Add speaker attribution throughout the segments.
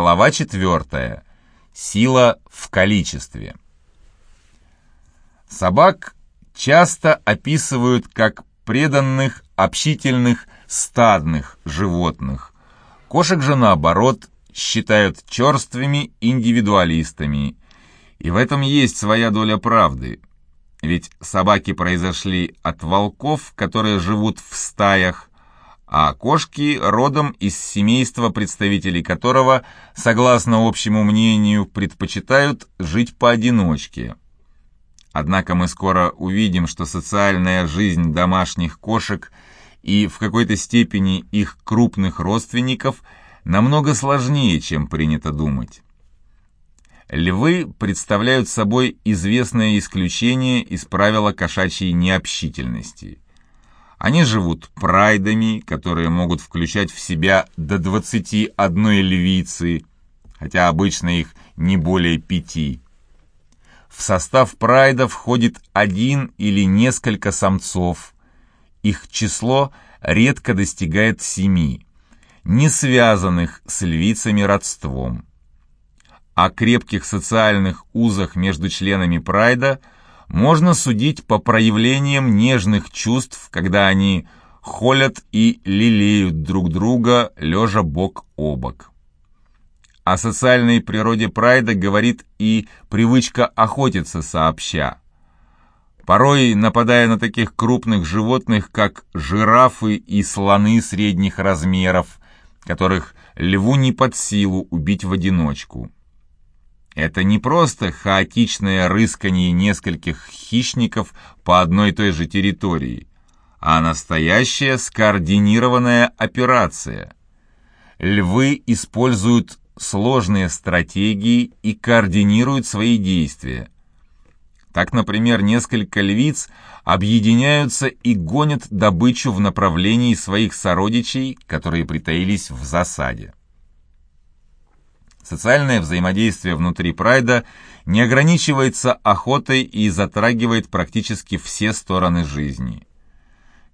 Speaker 1: Глава 4. Сила в количестве. Собак часто описывают как преданных, общительных, стадных животных. Кошек же, наоборот, считают черствыми индивидуалистами. И в этом есть своя доля правды. Ведь собаки произошли от волков, которые живут в стаях, а кошки родом из семейства, представителей которого, согласно общему мнению, предпочитают жить поодиночке. Однако мы скоро увидим, что социальная жизнь домашних кошек и в какой-то степени их крупных родственников намного сложнее, чем принято думать. Львы представляют собой известное исключение из правила кошачьей необщительности. Они живут прайдами, которые могут включать в себя до 21 львицы, хотя обычно их не более пяти. В состав прайда входит один или несколько самцов. Их число редко достигает семи, не связанных с львицами родством. О крепких социальных узах между членами прайда можно судить по проявлениям нежных чувств, когда они холят и лелеют друг друга, лежа бок о бок. О социальной природе прайда говорит и привычка охотиться сообща. Порой, нападая на таких крупных животных, как жирафы и слоны средних размеров, которых льву не под силу убить в одиночку. Это не просто хаотичное рыскание нескольких хищников по одной и той же территории, а настоящая скоординированная операция. Львы используют сложные стратегии и координируют свои действия. Так, например, несколько львиц объединяются и гонят добычу в направлении своих сородичей, которые притаились в засаде. Социальное взаимодействие внутри прайда не ограничивается охотой и затрагивает практически все стороны жизни.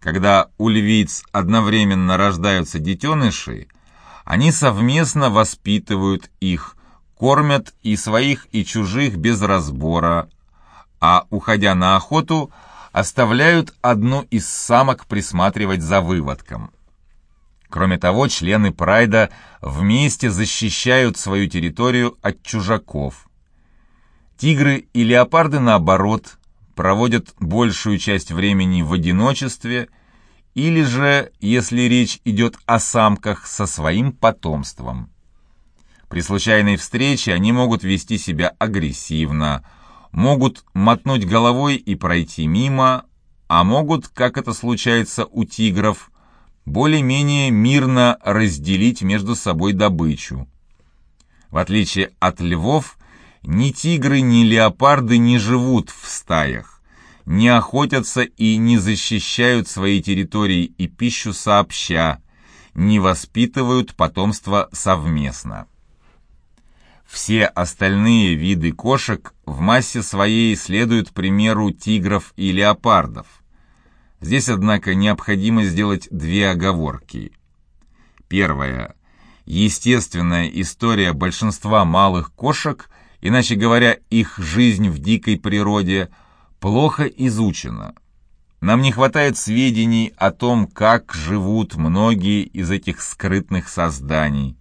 Speaker 1: Когда у львиц одновременно рождаются детеныши, они совместно воспитывают их, кормят и своих, и чужих без разбора, а, уходя на охоту, оставляют одну из самок присматривать за выводком. Кроме того, члены прайда вместе защищают свою территорию от чужаков. Тигры и леопарды, наоборот, проводят большую часть времени в одиночестве – или же, если речь идет о самках со своим потомством. При случайной встрече они могут вести себя агрессивно, могут мотнуть головой и пройти мимо, а могут, как это случается у тигров, более-менее мирно разделить между собой добычу. В отличие от львов, ни тигры, ни леопарды не живут в стаях не охотятся и не защищают свои территории и пищу сообща, не воспитывают потомство совместно. Все остальные виды кошек в массе своей следуют примеру тигров и леопардов. Здесь, однако, необходимо сделать две оговорки. Первая. Естественная история большинства малых кошек, иначе говоря, их жизнь в дикой природе – плохо изучено. Нам не хватает сведений о том, как живут многие из этих скрытных созданий.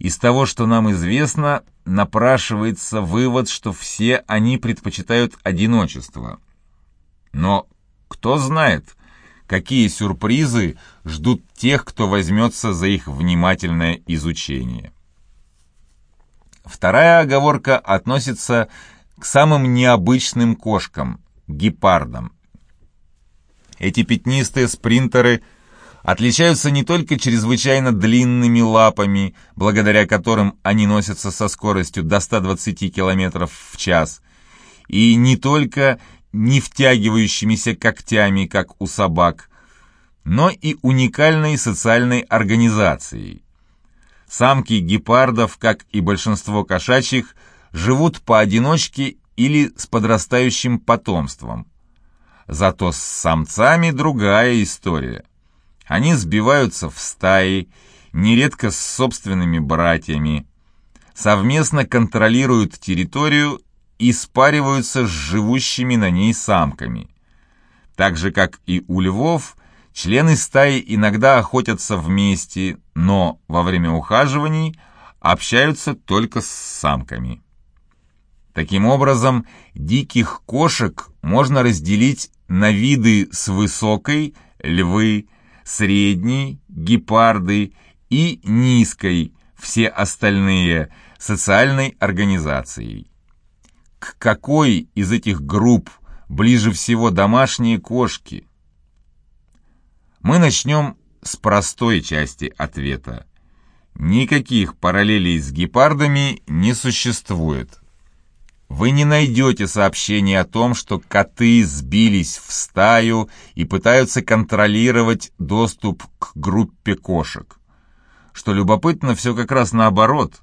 Speaker 1: Из того, что нам известно, напрашивается вывод, что все они предпочитают одиночество. Но кто знает, какие сюрпризы ждут тех, кто возьмется за их внимательное изучение. Вторая оговорка относится к самым необычным кошкам – гепардам. Эти пятнистые спринтеры отличаются не только чрезвычайно длинными лапами, благодаря которым они носятся со скоростью до 120 км в час, и не только не втягивающимися когтями, как у собак, но и уникальной социальной организацией. Самки гепардов, как и большинство кошачьих, живут поодиночке или с подрастающим потомством. Зато с самцами другая история. Они сбиваются в стаи, нередко с собственными братьями. совместно контролируют территорию и спариваются с живущими на ней самками. Так же, как и у львов, члены стаи иногда охотятся вместе, но во время ухаживаний общаются только с самками. Таким образом, диких кошек можно разделить на виды с высокой, львы, средней, гепарды и низкой, все остальные, социальной организацией. К какой из этих групп ближе всего домашние кошки? Мы начнем с простой части ответа. Никаких параллелей с гепардами не существует. Вы не найдете сообщений о том, что коты сбились в стаю и пытаются контролировать доступ к группе кошек. Что любопытно, все как раз наоборот.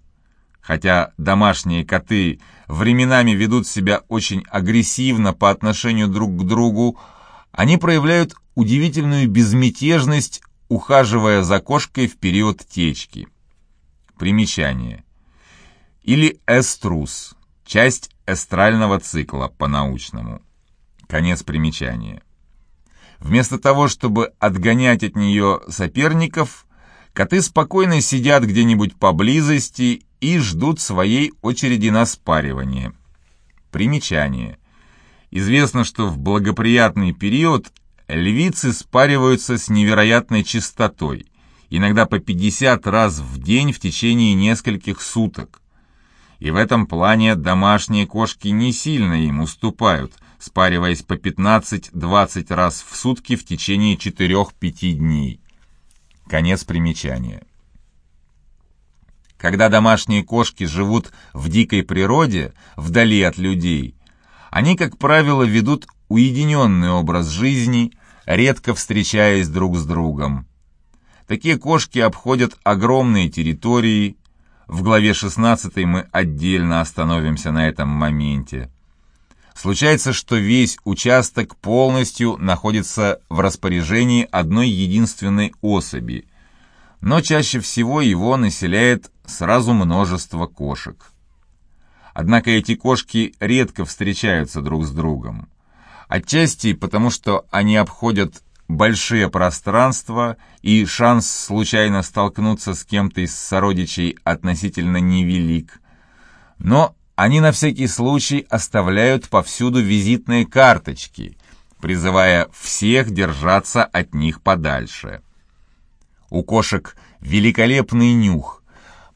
Speaker 1: Хотя домашние коты временами ведут себя очень агрессивно по отношению друг к другу, они проявляют удивительную безмятежность, ухаживая за кошкой в период течки. Примечание. Или эструс. Часть эстрального цикла по-научному. Конец примечания. Вместо того, чтобы отгонять от нее соперников, коты спокойно сидят где-нибудь поблизости и ждут своей очереди на спаривание. Примечание. Известно, что в благоприятный период львицы спариваются с невероятной частотой, иногда по 50 раз в день в течение нескольких суток и в этом плане домашние кошки не сильно им уступают, спариваясь по 15-20 раз в сутки в течение 4-5 дней. Конец примечания. Когда домашние кошки живут в дикой природе, вдали от людей, они, как правило, ведут уединенный образ жизни, редко встречаясь друг с другом. Такие кошки обходят огромные территории, в главе 16 мы отдельно остановимся на этом моменте. Случается, что весь участок полностью находится в распоряжении одной единственной особи, но чаще всего его населяет сразу множество кошек. Однако эти кошки редко встречаются друг с другом. Отчасти потому, что они обходят большие пространства и шанс случайно столкнуться с кем-то из сородичей относительно невелик. Но они на всякий случай оставляют повсюду визитные карточки, призывая всех держаться от них подальше. У кошек великолепный нюх,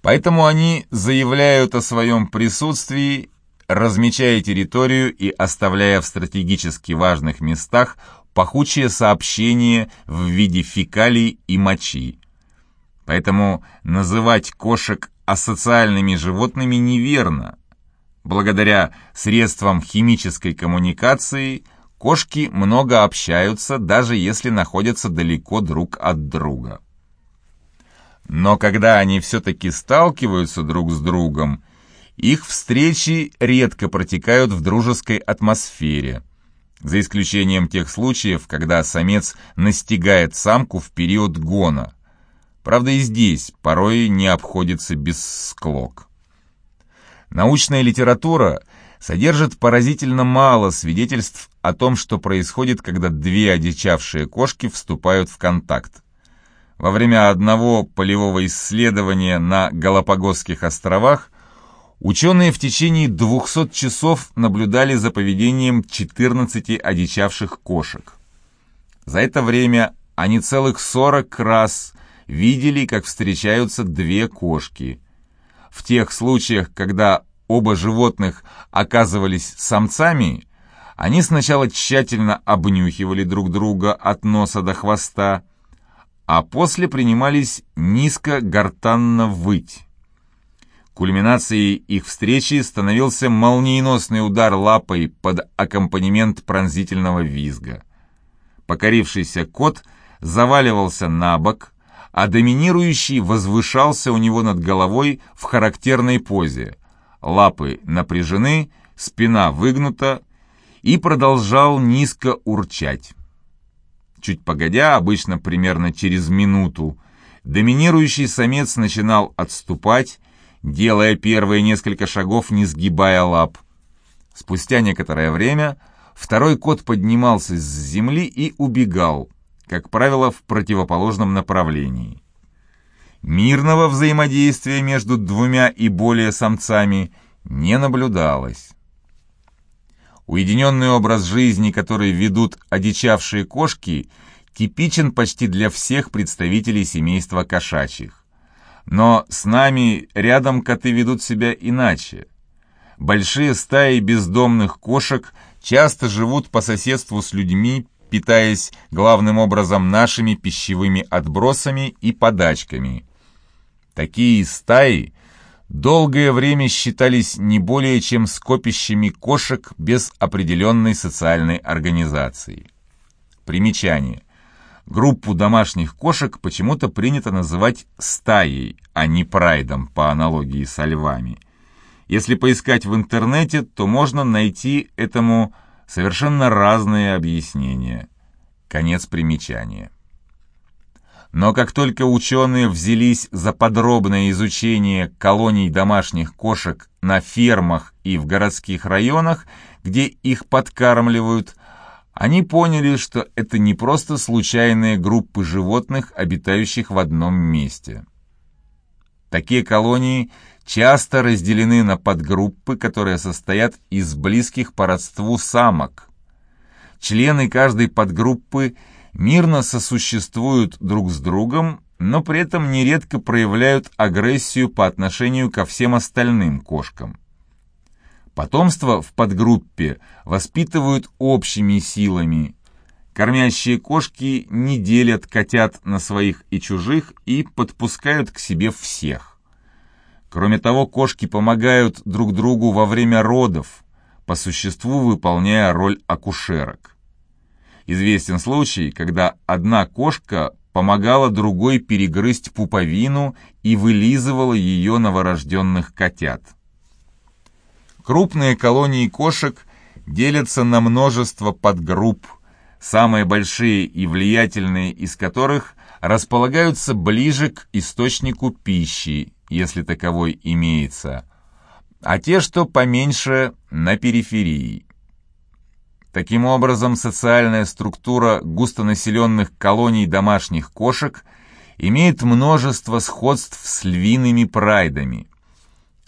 Speaker 1: поэтому они заявляют о своем присутствии, размечая территорию и оставляя в стратегически важных местах пахучее сообщение в виде фекалий и мочи. Поэтому называть кошек асоциальными животными неверно. Благодаря средствам химической коммуникации кошки много общаются, даже если находятся далеко друг от друга. Но когда они все-таки сталкиваются друг с другом, их встречи редко протекают в дружеской атмосфере – за исключением тех случаев, когда самец настигает самку в период гона. Правда и здесь порой не обходится без склок. Научная литература содержит поразительно мало свидетельств о том, что происходит, когда две одичавшие кошки вступают в контакт. Во время одного полевого исследования на Галапагосских островах Ученые в течение 200 часов наблюдали за поведением 14 одичавших кошек. За это время они целых 40 раз видели, как встречаются две кошки. В тех случаях, когда оба животных оказывались самцами, они сначала тщательно обнюхивали друг друга от носа до хвоста, а после принимались низко гортанно выть. Кульминацией их встречи становился молниеносный удар лапой под аккомпанемент пронзительного визга. Покорившийся кот заваливался на бок, а доминирующий возвышался у него над головой в характерной позе. Лапы напряжены, спина выгнута, и продолжал низко урчать. Чуть погодя, обычно примерно через минуту, доминирующий самец начинал отступать, делая первые несколько шагов, не сгибая лап. Спустя некоторое время второй кот поднимался с земли и убегал, как правило, в противоположном направлении. Мирного взаимодействия между двумя и более самцами не наблюдалось. Уединенный образ жизни, который ведут одичавшие кошки, типичен почти для всех представителей семейства кошачьих. Но с нами рядом коты ведут себя иначе. Большие стаи бездомных кошек часто живут по соседству с людьми, питаясь главным образом нашими пищевыми отбросами и подачками. Такие стаи долгое время считались не более чем скопищами кошек без определенной социальной организации. Примечание. Группу домашних кошек почему-то принято называть стаей, а не прайдом, по аналогии со львами. Если поискать в интернете, то можно найти этому совершенно разные объяснения. Конец примечания. Но как только ученые взялись за подробное изучение колоний домашних кошек на фермах и в городских районах, где их подкармливают, они поняли, что это не просто случайные группы животных, обитающих в одном месте. Такие колонии часто разделены на подгруппы, которые состоят из близких по родству самок. Члены каждой подгруппы мирно сосуществуют друг с другом, но при этом нередко проявляют агрессию по отношению ко всем остальным кошкам. Потомство в подгруппе воспитывают общими силами. Кормящие кошки не делят котят на своих и чужих и подпускают к себе всех. Кроме того, кошки помогают друг другу во время родов, по существу выполняя роль акушерок. Известен случай, когда одна кошка помогала другой перегрызть пуповину и вылизывала ее новорожденных котят. Крупные колонии кошек делятся на множество подгрупп, самые большие и влиятельные из которых располагаются ближе к источнику пищи, если таковой имеется, а те, что поменьше, на периферии. Таким образом, социальная структура густонаселенных колоний домашних кошек имеет множество сходств с львиными прайдами.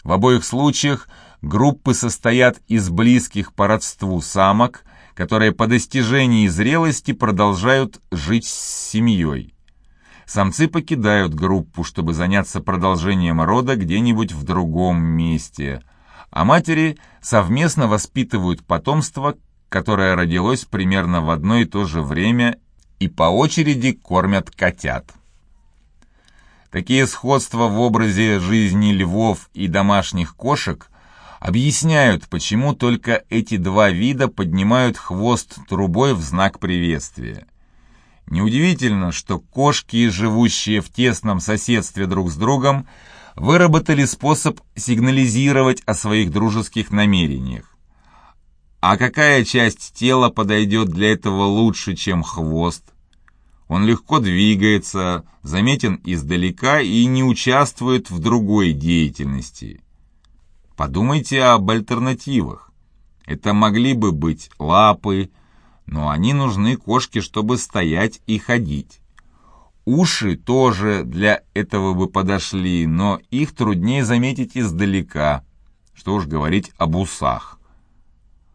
Speaker 1: В обоих случаях – Группы состоят из близких по родству самок, которые по достижении зрелости продолжают жить с семьей. Самцы покидают группу, чтобы заняться продолжением рода где-нибудь в другом месте, а матери совместно воспитывают потомство, которое родилось примерно в одно и то же время и по очереди кормят котят. Такие сходства в образе жизни львов и домашних кошек объясняют, почему только эти два вида поднимают хвост трубой в знак приветствия. Неудивительно, что кошки, живущие в тесном соседстве друг с другом, выработали способ сигнализировать о своих дружеских намерениях. А какая часть тела подойдет для этого лучше, чем хвост? Он легко двигается, заметен издалека и не участвует в другой деятельности. Подумайте об альтернативах. Это могли бы быть лапы, но они нужны кошке, чтобы стоять и ходить. Уши тоже для этого бы подошли, но их труднее заметить издалека, что уж говорить об усах.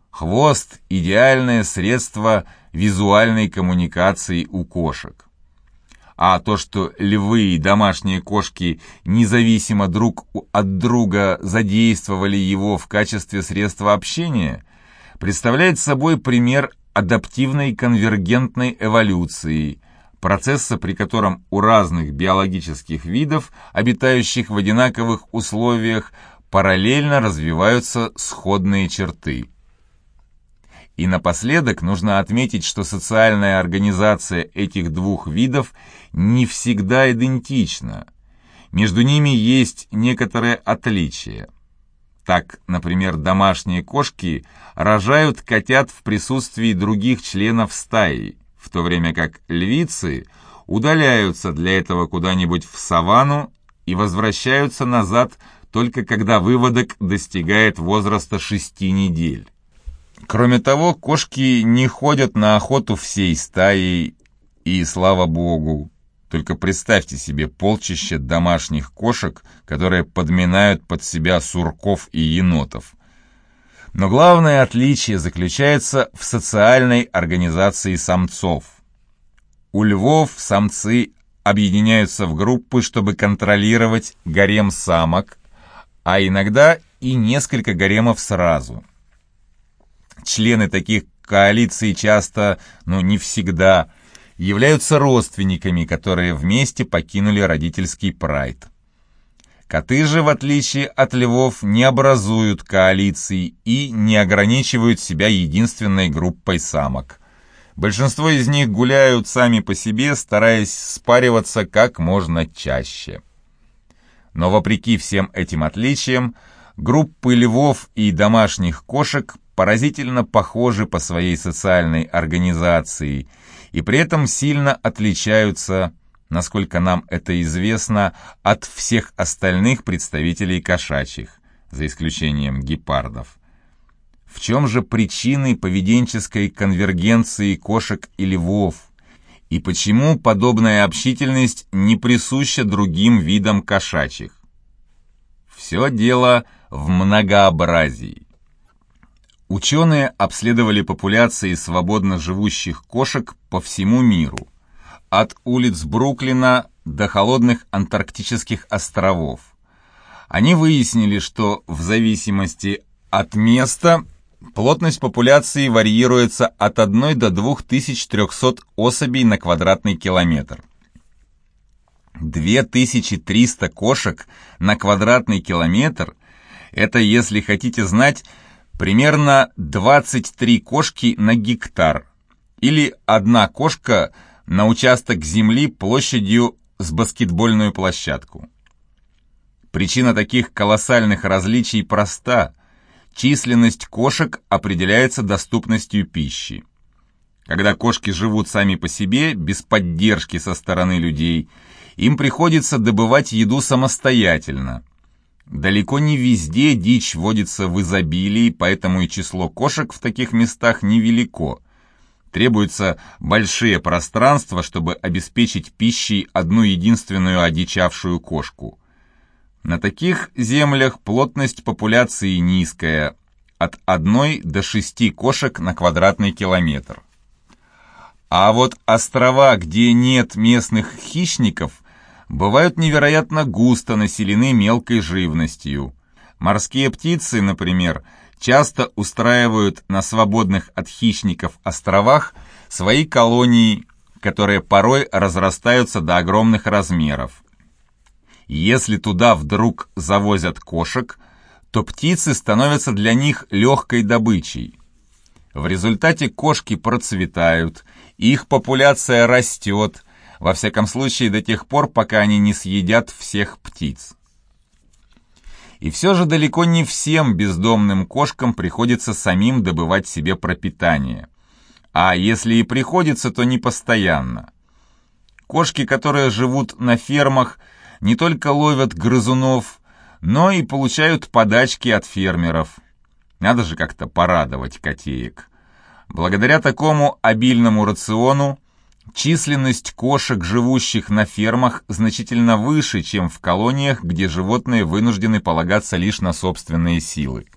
Speaker 1: Хвост – идеальное средство визуальной коммуникации у кошек а то, что львы и домашние кошки независимо друг от друга задействовали его в качестве средства общения, представляет собой пример адаптивной конвергентной эволюции, процесса, при котором у разных биологических видов, обитающих в одинаковых условиях, параллельно развиваются сходные черты. И напоследок нужно отметить, что социальная организация этих двух видов не всегда идентична. Между ними есть некоторые отличия. Так, например, домашние кошки рожают котят в присутствии других членов стаи, в то время как львицы удаляются для этого куда-нибудь в саванну и возвращаются назад только когда выводок достигает возраста 6 недель. Кроме того, кошки не ходят на охоту всей стаей, и слава богу. Только представьте себе полчище домашних кошек, которые подминают под себя сурков и енотов. Но главное отличие заключается в социальной организации самцов. У львов самцы объединяются в группы, чтобы контролировать гарем самок, а иногда и несколько гаремов сразу. Члены таких коалиций часто, но не всегда, являются родственниками, которые вместе покинули родительский прайд. Коты же, в отличие от львов, не образуют коалиции и не ограничивают себя единственной группой самок. Большинство из них гуляют сами по себе, стараясь спариваться как можно чаще. Но вопреки всем этим отличиям, группы львов и домашних кошек поразительно похожи по своей социальной организации и при этом сильно отличаются, насколько нам это известно, от всех остальных представителей кошачьих, за исключением гепардов. В чем же причины поведенческой конвергенции кошек и львов? И почему подобная общительность не присуща другим видам кошачьих? Все дело в многообразии. Ученые обследовали популяции свободно живущих кошек по всему миру, от улиц Бруклина до холодных антарктических островов. Они выяснили, что в зависимости от места плотность популяции варьируется от 1 до 2300 особей на квадратный километр. 2300 кошек на квадратный километр – это, если хотите знать, примерно 23 кошки на гектар, или одна кошка на участок земли площадью с баскетбольную площадку. Причина таких колоссальных различий проста. Численность кошек определяется доступностью пищи. Когда кошки живут сами по себе, без поддержки со стороны людей, им приходится добывать еду самостоятельно – Далеко не везде дичь водится в изобилии, поэтому и число кошек в таких местах невелико. Требуются большие пространства, чтобы обеспечить пищей одну единственную одичавшую кошку. На таких землях плотность популяции низкая, от 1 до 6 кошек на квадратный километр. А вот острова, где нет местных хищников, бывают невероятно густо населены мелкой живностью. Морские птицы, например, часто устраивают на свободных от хищников островах свои колонии, которые порой разрастаются до огромных размеров. Если туда вдруг завозят кошек, то птицы становятся для них легкой добычей. В результате кошки процветают, их популяция растет, во всяком случае, до тех пор, пока они не съедят всех птиц. И все же далеко не всем бездомным кошкам приходится самим добывать себе пропитание. А если и приходится, то не постоянно. Кошки, которые живут на фермах, не только ловят грызунов, но и получают подачки от фермеров. Надо же как-то порадовать котеек. Благодаря такому обильному рациону Численность кошек, живущих на фермах, значительно выше, чем в колониях, где животные вынуждены полагаться лишь на собственные силы.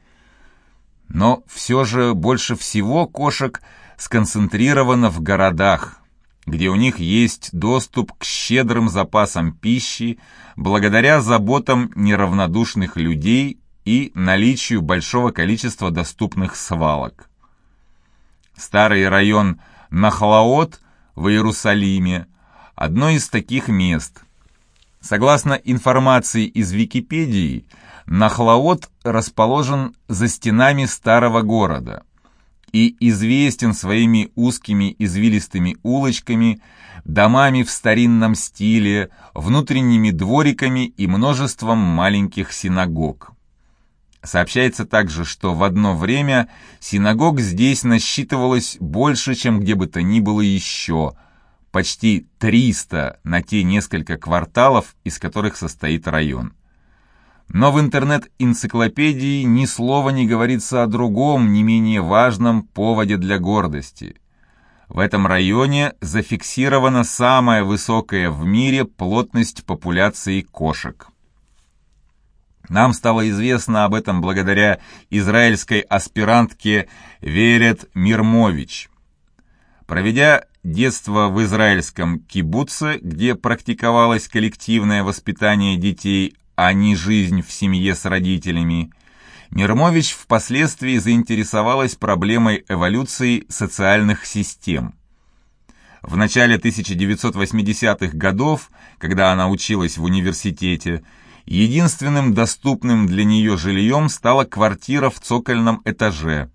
Speaker 1: Но все же больше всего кошек сконцентрировано в городах, где у них есть доступ к щедрым запасам пищи благодаря заботам неравнодушных людей и наличию большого количества доступных свалок. Старый район Нахлаот в Иерусалиме, одно из таких мест. Согласно информации из Википедии, Нахлаот расположен за стенами старого города и известен своими узкими извилистыми улочками, домами в старинном стиле, внутренними двориками и множеством маленьких синагог. Сообщается также, что в одно время синагог здесь насчитывалось больше, чем где бы то ни было еще, почти 300 на те несколько кварталов, из которых состоит район. Но в интернет-энциклопедии ни слова не говорится о другом, не менее важном поводе для гордости. В этом районе зафиксирована самая высокая в мире плотность популяции кошек. Нам стало известно об этом благодаря израильской аспирантке Верет Мирмович. Проведя детство в израильском кибуце, где практиковалось коллективное воспитание детей, а не жизнь в семье с родителями, Мирмович впоследствии заинтересовалась проблемой эволюции социальных систем. В начале 1980-х годов, когда она училась в университете, единственным доступным для нее жильем стала квартира в цокольном этаже,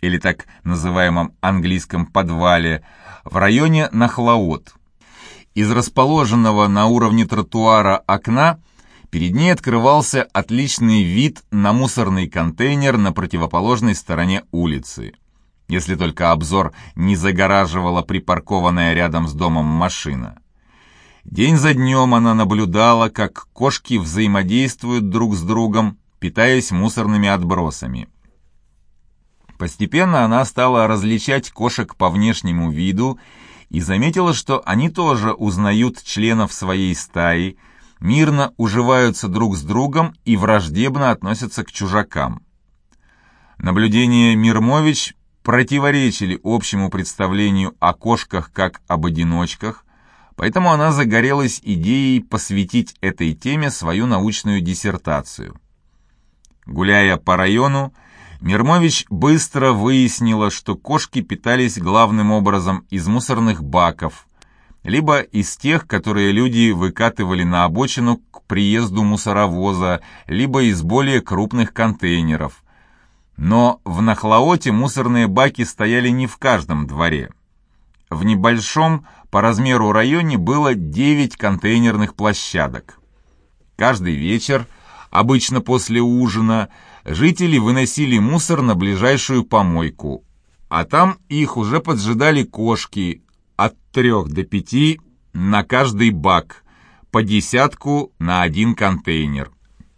Speaker 1: или так называемом английском подвале, в районе Нахлаот. Из расположенного на уровне тротуара окна перед ней открывался отличный вид на мусорный контейнер на противоположной стороне улицы. Если только обзор не загораживала припаркованная рядом с домом машина. День за днем она наблюдала, как кошки взаимодействуют друг с другом, питаясь мусорными отбросами. Постепенно она стала различать кошек по внешнему виду и заметила, что они тоже узнают членов своей стаи, мирно уживаются друг с другом и враждебно относятся к чужакам. Наблюдения Мирмович противоречили общему представлению о кошках как об одиночках, поэтому она загорелась идеей посвятить этой теме свою научную диссертацию. Гуляя по району, Мирмович быстро выяснила, что кошки питались главным образом из мусорных баков, либо из тех, которые люди выкатывали на обочину к приезду мусоровоза, либо из более крупных контейнеров. Но в Нахлаоте мусорные баки стояли не в каждом дворе. В небольшом по размеру районе было 9 контейнерных площадок. Каждый вечер, обычно после ужина, жители выносили мусор на ближайшую помойку, а там их уже поджидали кошки от трех до пяти на каждый бак, по десятку на один контейнер.